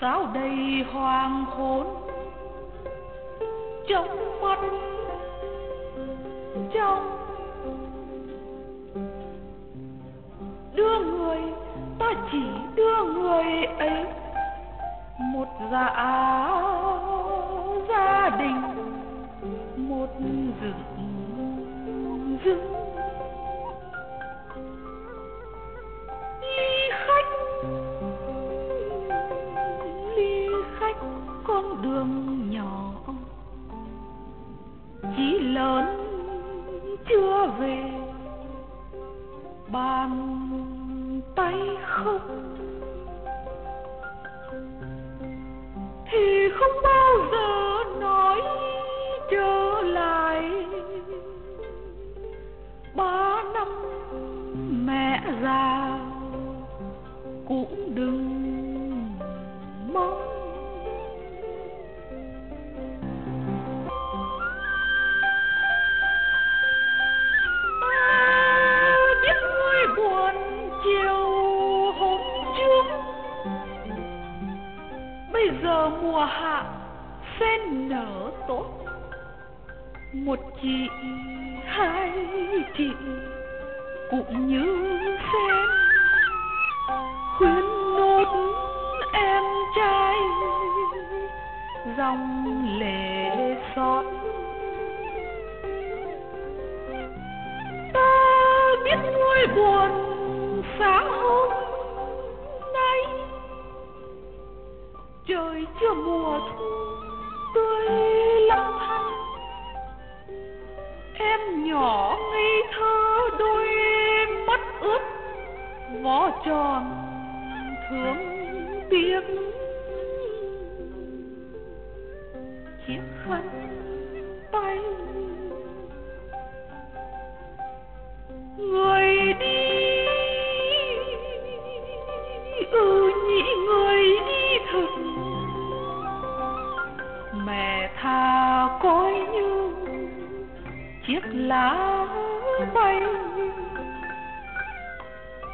sao đây hoang khốn? Trong mắt, trong đưa người, ta chỉ đưa người ấy một dạ gia đình, một rừng rừng. Về, bàn tay không. Thì không bao giờ nói trở lại. Ba năm mẹ già cũng đừng giờ mùa hạ sen nở tốt. Một chị hai chị cũng như sen khuyên nốt em trai, dòng lệ xót ta biết người buồn trời chưa mùa thu, tươi lắm thanh em nhỏ ngây thơ, đôi mắt ướt vỏ tròn thương tiếc. Chiếc khăn mẹ tha coi như chiếc lá bay.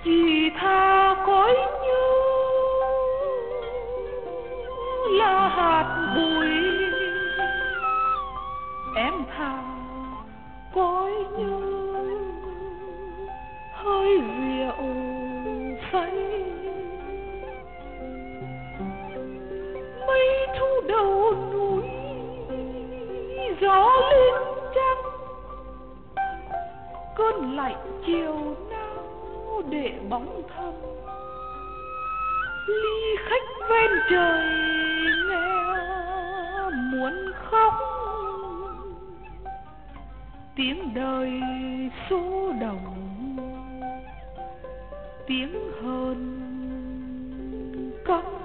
Chỉ tha coi như là hạt bụi. Em tha coi như hơi rượu say. Cơn lạnh chiều nao để bóng thâm ly khách ven trời nghe muốn khóc. Tiếng đời số đồng, tiếng hơn cong.